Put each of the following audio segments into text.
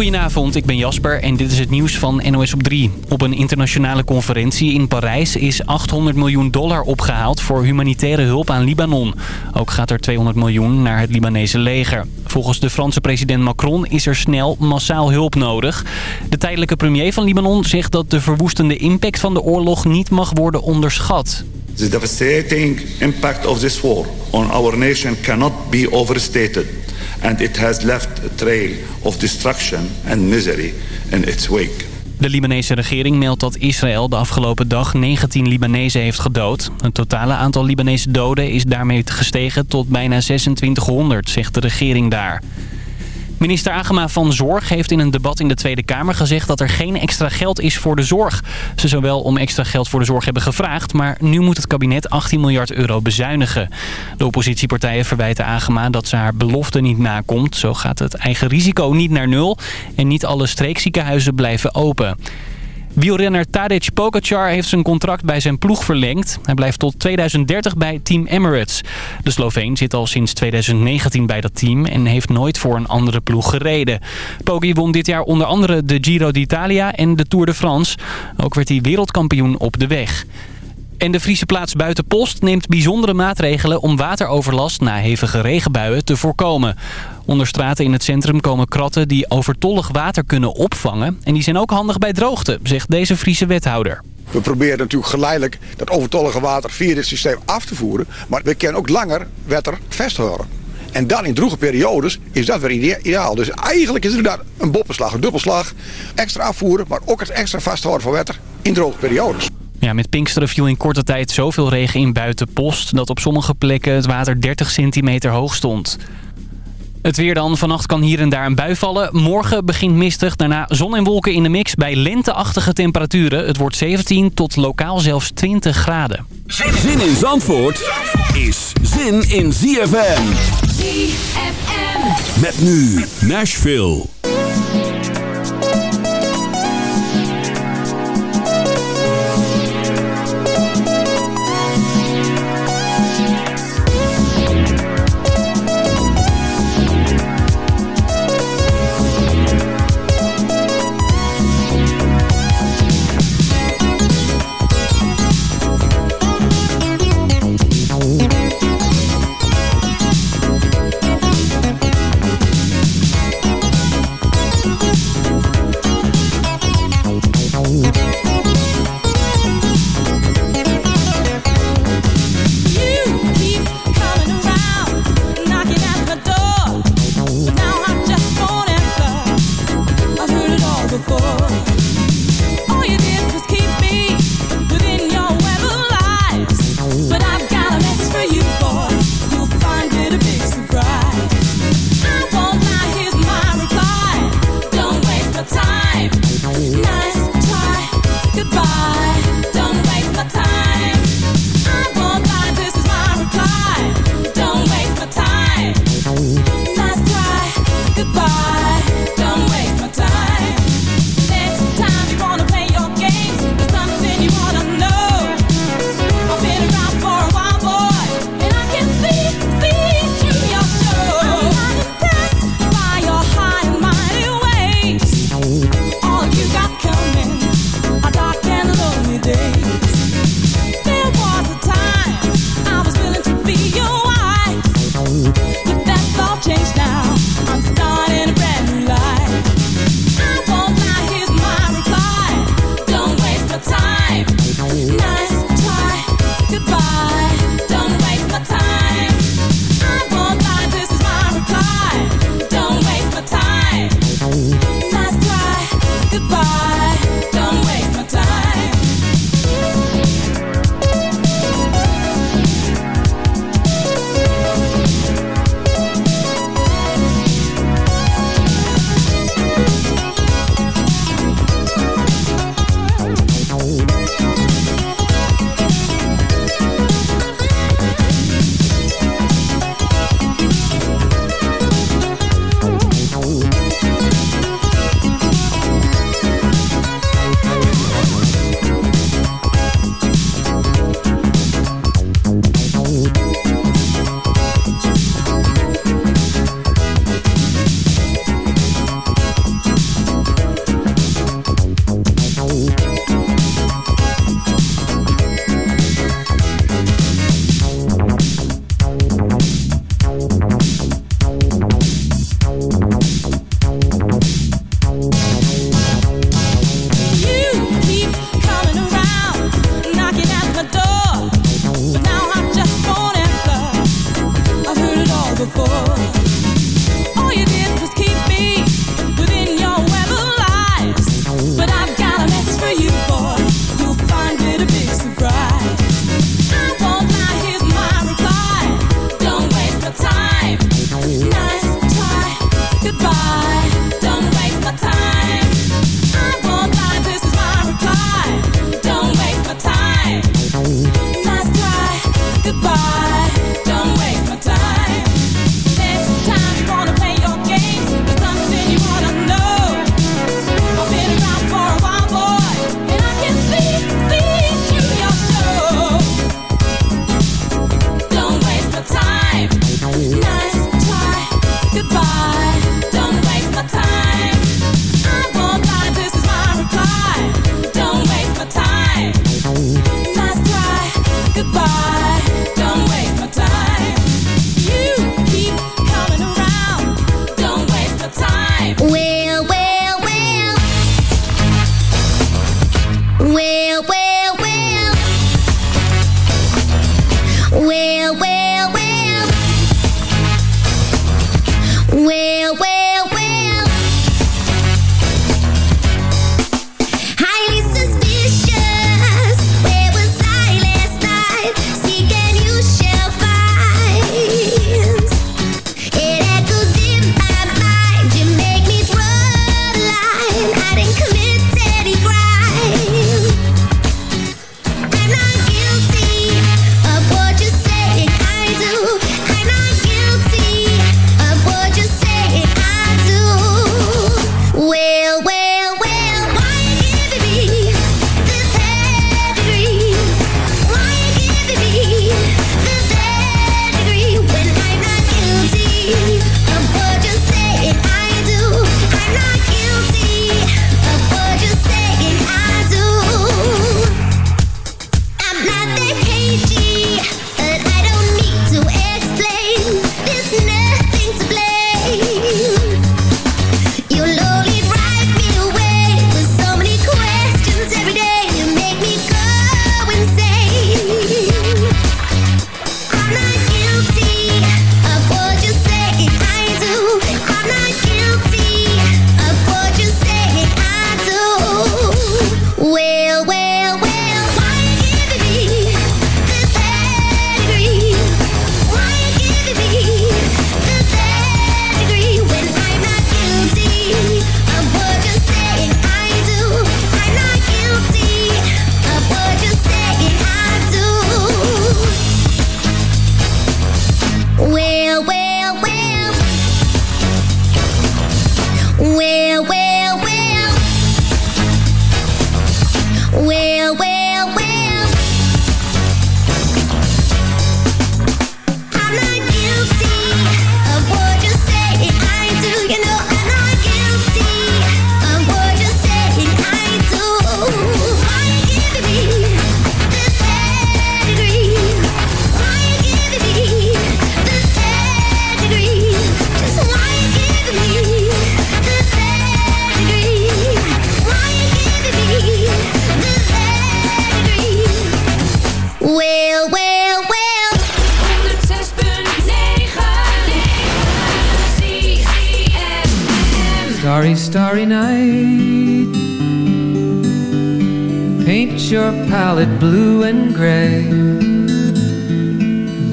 Goedenavond, ik ben Jasper en dit is het nieuws van NOS op 3. Op een internationale conferentie in Parijs is 800 miljoen dollar opgehaald voor humanitaire hulp aan Libanon. Ook gaat er 200 miljoen naar het Libanese leger. Volgens de Franse president Macron is er snel massaal hulp nodig. De tijdelijke premier van Libanon zegt dat de verwoestende impact van de oorlog niet mag worden onderschat. The devastating impact of this war on our nation cannot be overstated and it has left a trail of destruction and misery in its wake. De Libanese regering meldt dat Israël de afgelopen dag 19 Libanezen heeft gedood. Het totale aantal Libanese doden is daarmee gestegen tot bijna 2600, zegt de regering daar. Minister Agema van Zorg heeft in een debat in de Tweede Kamer gezegd dat er geen extra geld is voor de zorg. Ze zou wel om extra geld voor de zorg hebben gevraagd, maar nu moet het kabinet 18 miljard euro bezuinigen. De oppositiepartijen verwijten Agema dat ze haar belofte niet nakomt. Zo gaat het eigen risico niet naar nul en niet alle streekziekenhuizen blijven open. Wielrenner Tadej Pogacar heeft zijn contract bij zijn ploeg verlengd. Hij blijft tot 2030 bij Team Emirates. De Sloveen zit al sinds 2019 bij dat team en heeft nooit voor een andere ploeg gereden. Poggi won dit jaar onder andere de Giro d'Italia en de Tour de France. Ook werd hij wereldkampioen op de weg. En de Friese plaats Buitenpost neemt bijzondere maatregelen om wateroverlast na hevige regenbuien te voorkomen. Onder straten in het centrum komen kratten die overtollig water kunnen opvangen. En die zijn ook handig bij droogte, zegt deze Friese wethouder. We proberen natuurlijk geleidelijk dat overtollige water via dit systeem af te voeren. Maar we kunnen ook langer water vasthouden. En dan in droge periodes is dat weer ideaal. Dus eigenlijk is het een boppenslag, een dubbelslag. Extra afvoeren, maar ook het extra vasthouden van water in droge periodes. Ja, met Pinksteren viel in korte tijd zoveel regen in Buitenpost... dat op sommige plekken het water 30 centimeter hoog stond. Het weer dan. Vannacht kan hier en daar een bui vallen. Morgen begint mistig. Daarna zon en wolken in de mix bij lenteachtige temperaturen. Het wordt 17 tot lokaal zelfs 20 graden. Zin in Zandvoort is zin in ZFM. ZFM. Met nu Nashville.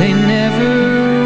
they never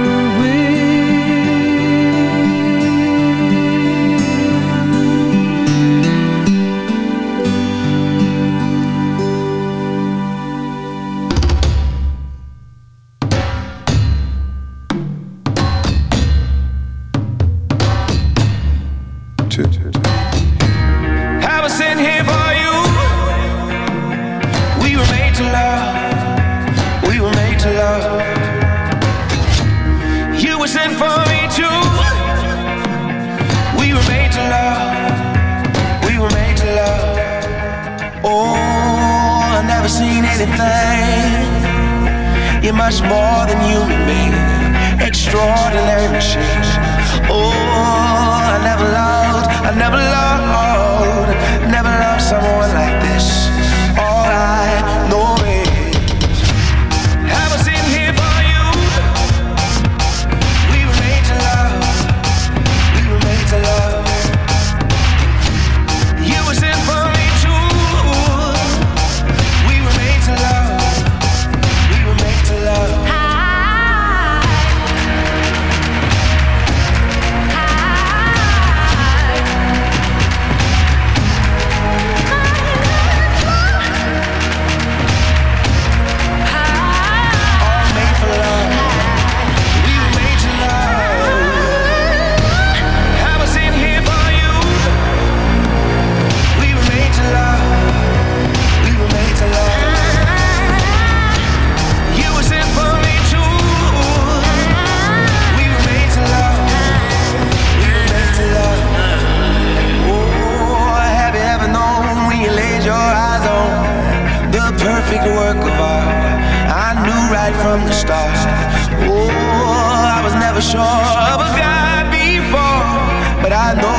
sure of a God before, but I know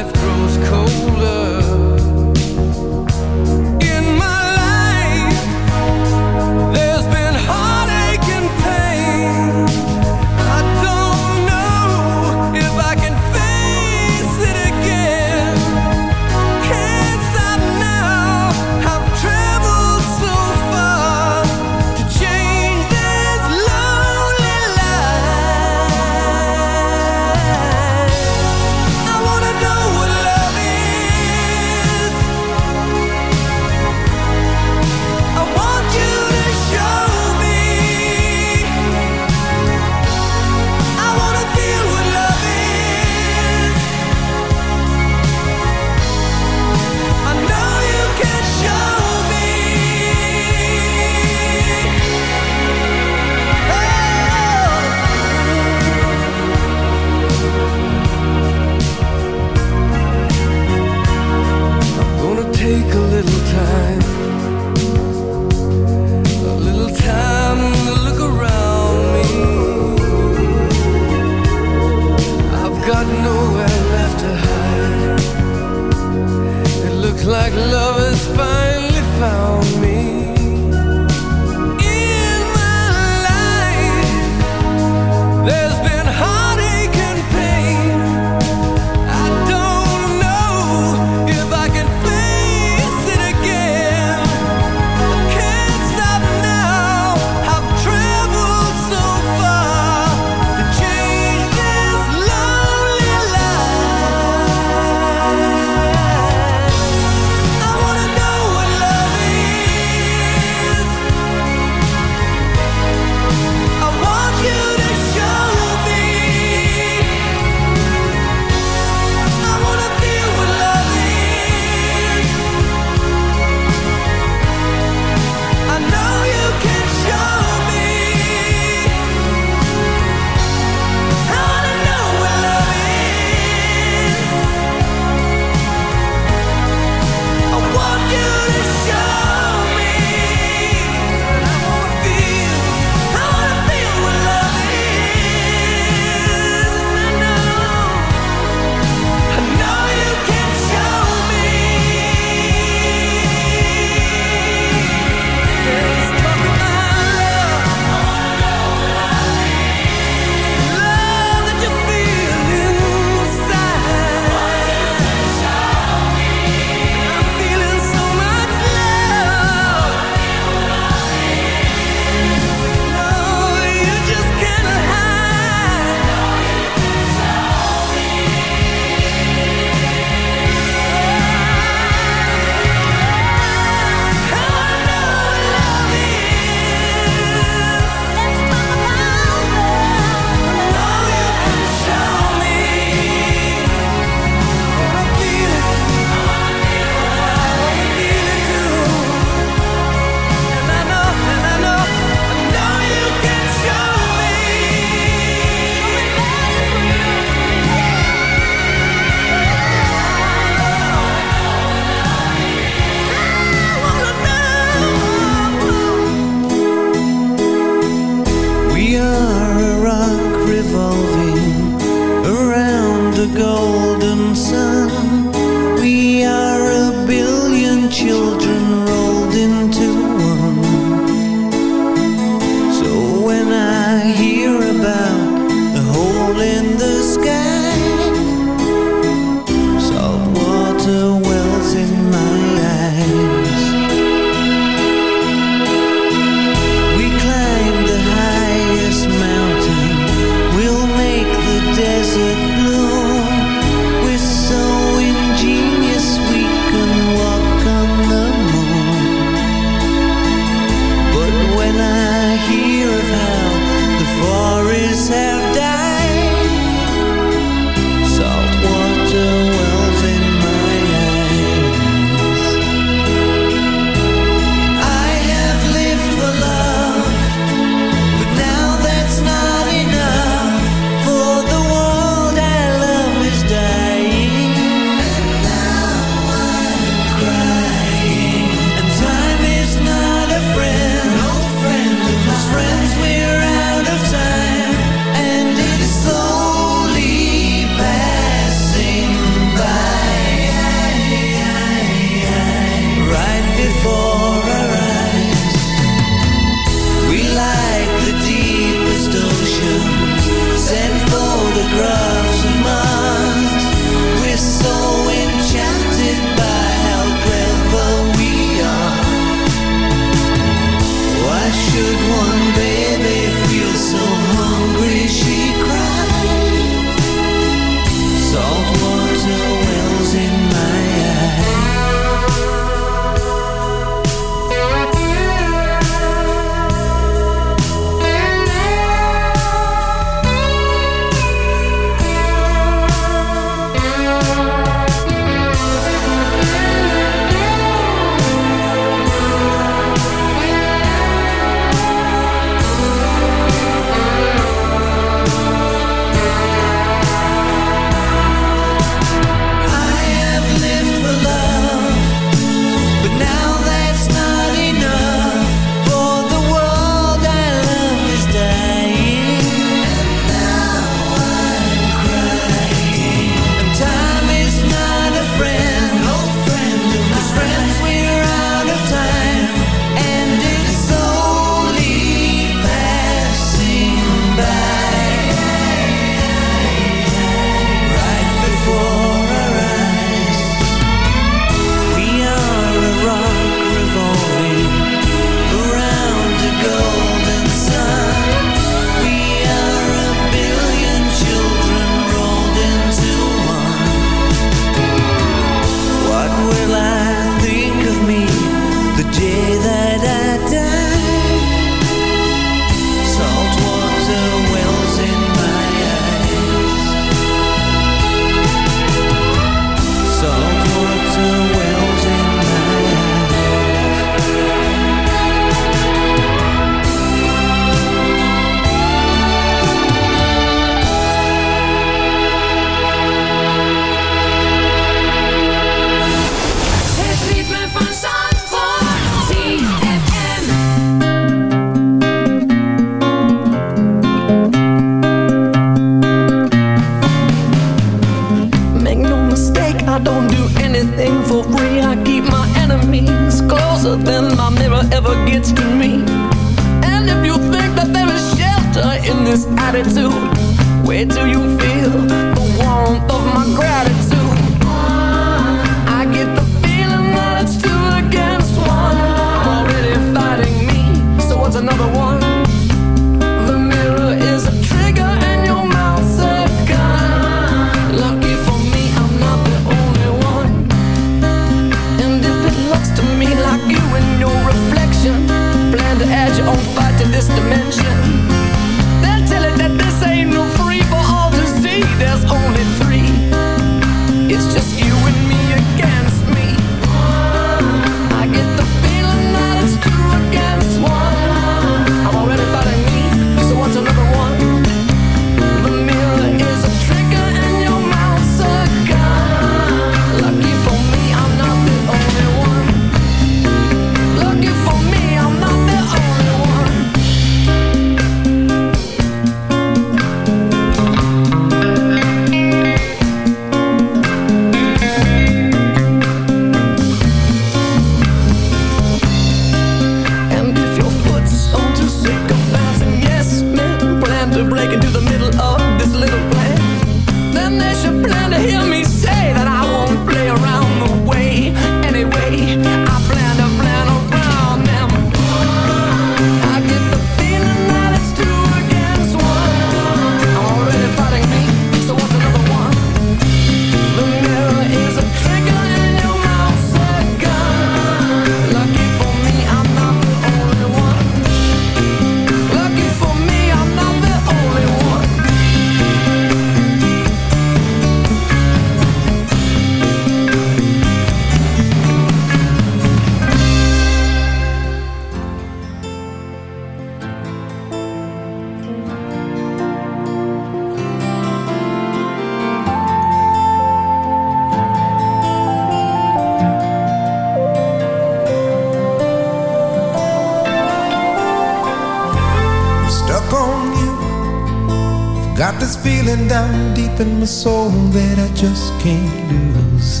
Got this feeling down deep in my soul that I just can't lose.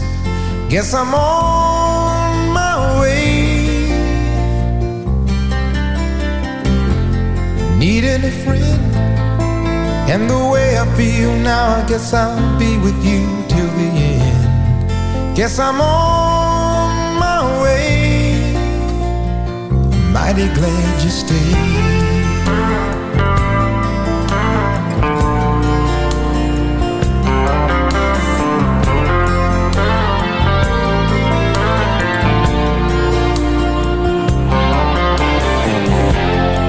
Guess I'm on my way. Needing a friend. And the way I feel now, I guess I'll be with you till the end. Guess I'm on my way. Mighty glad you stayed.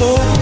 stir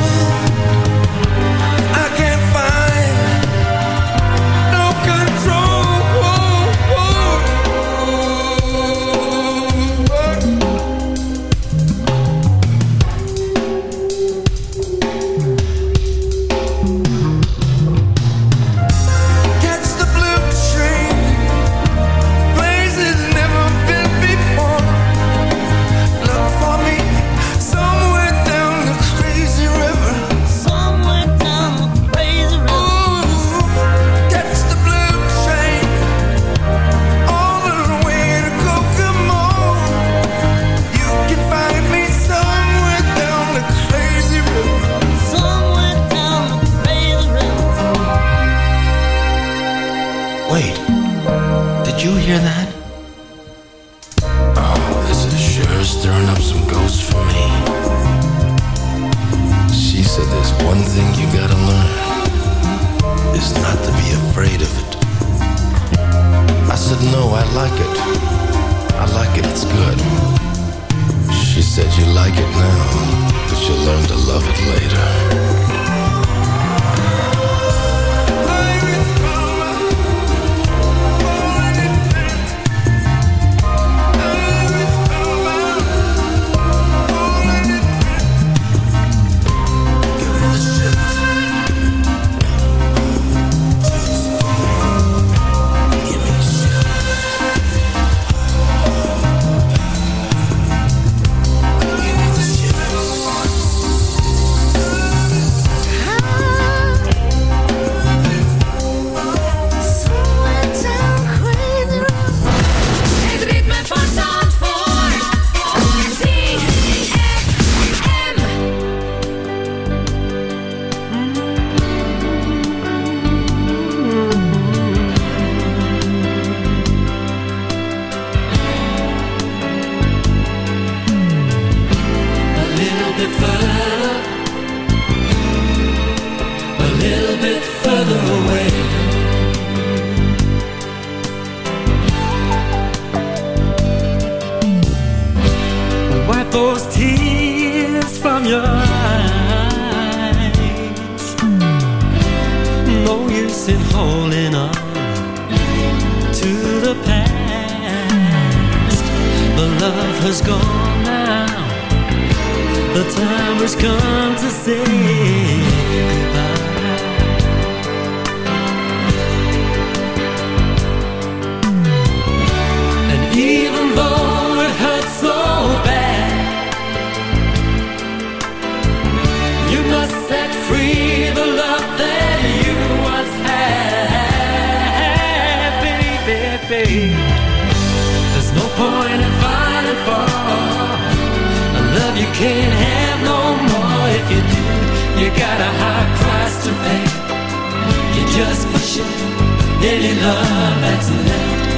condition, any love that's left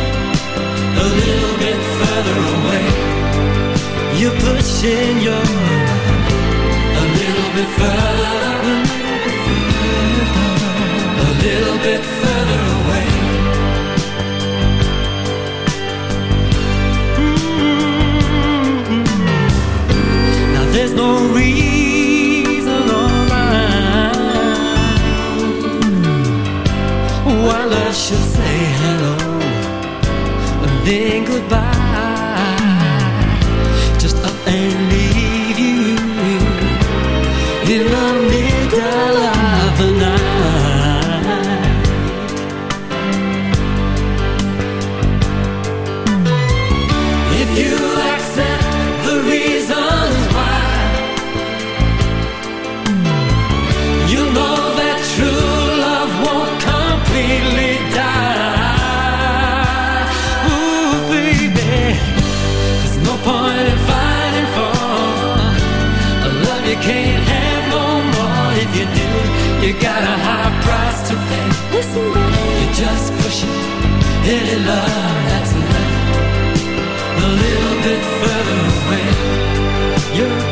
a little bit further away. You're pushing your a little bit further. then goodbye.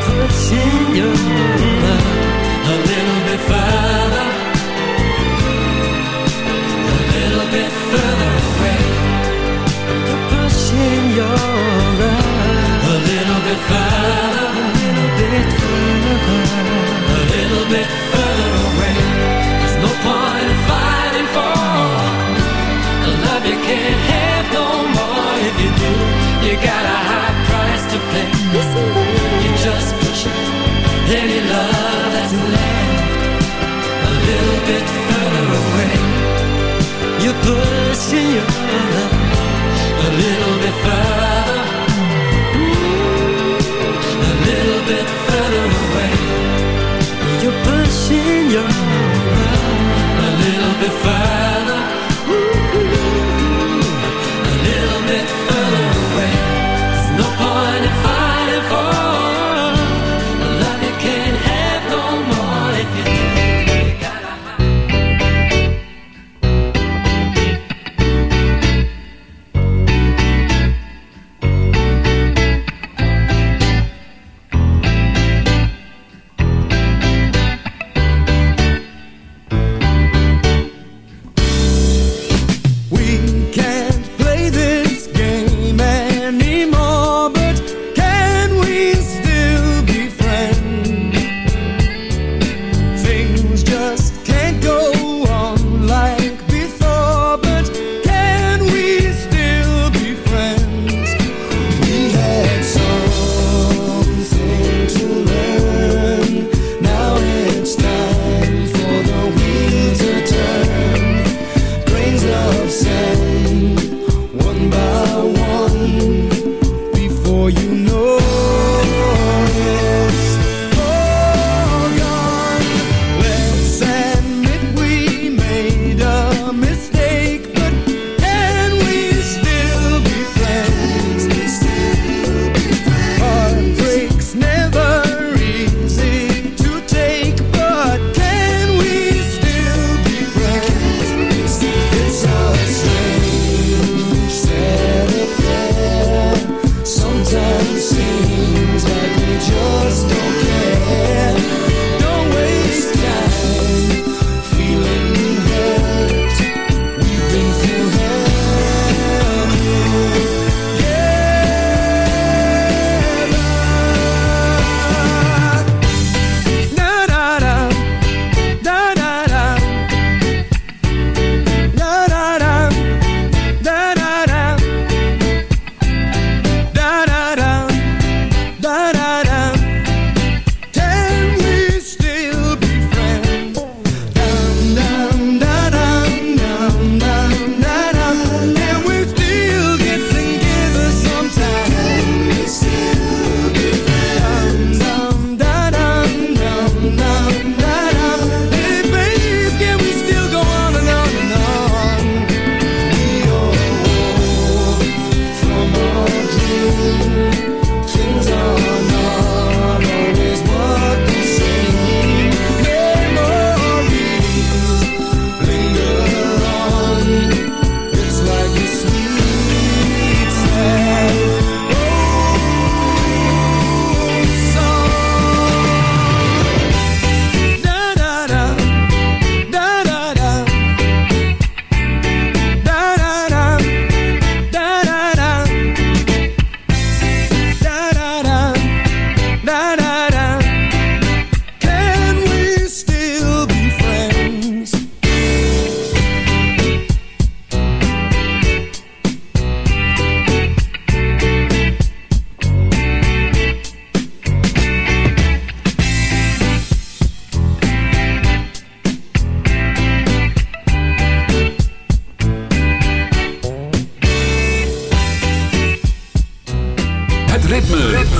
pushing your gotta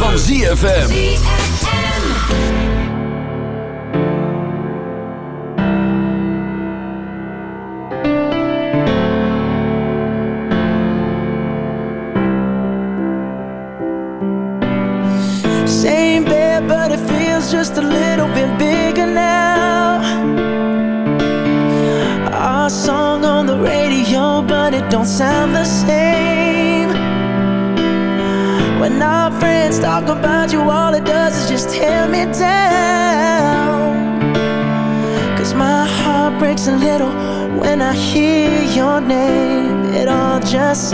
van ZFM. Name. It all just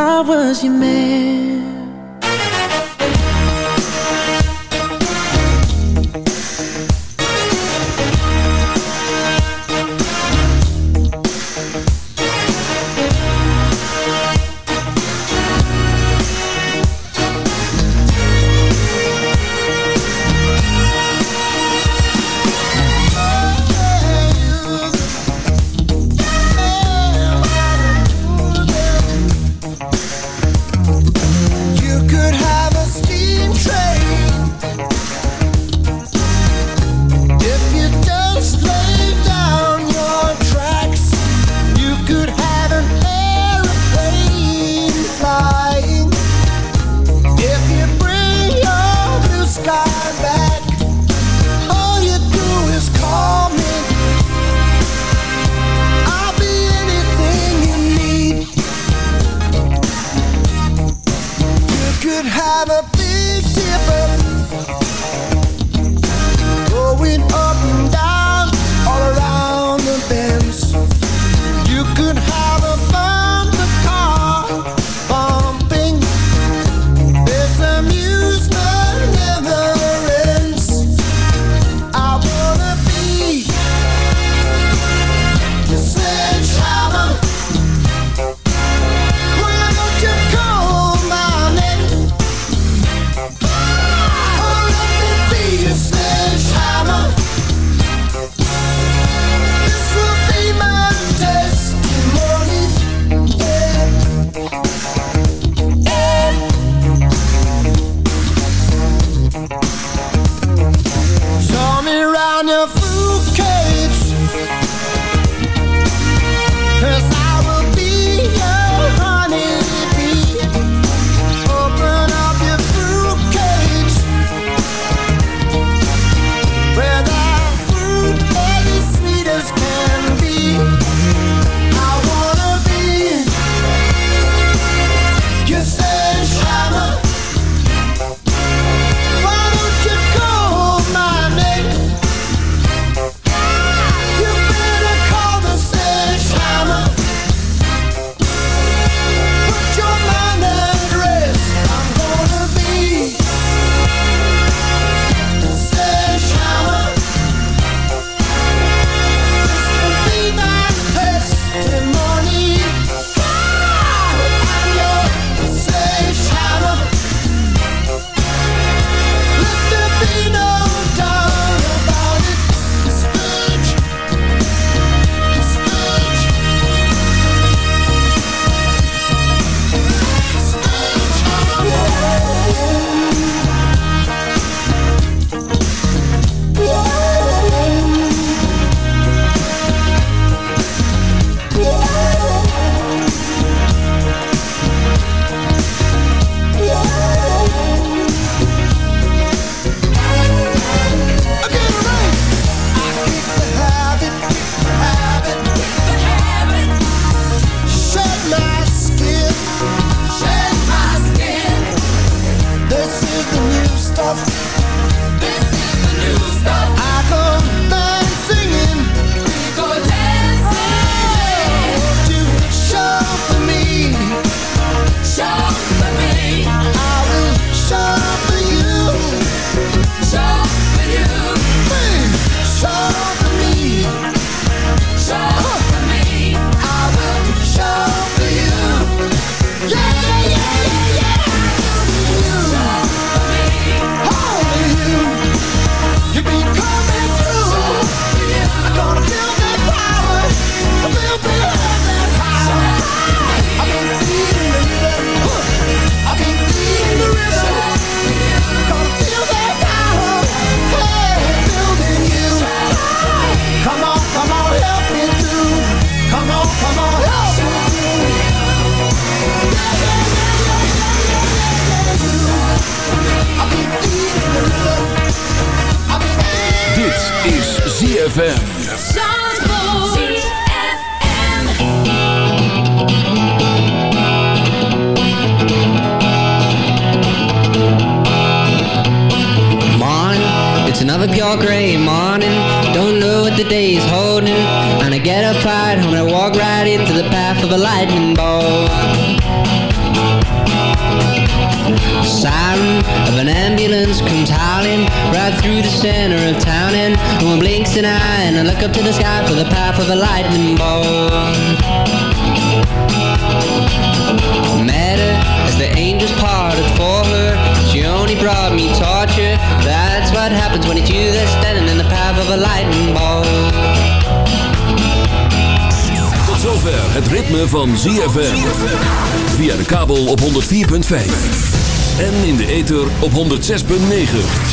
I was your man.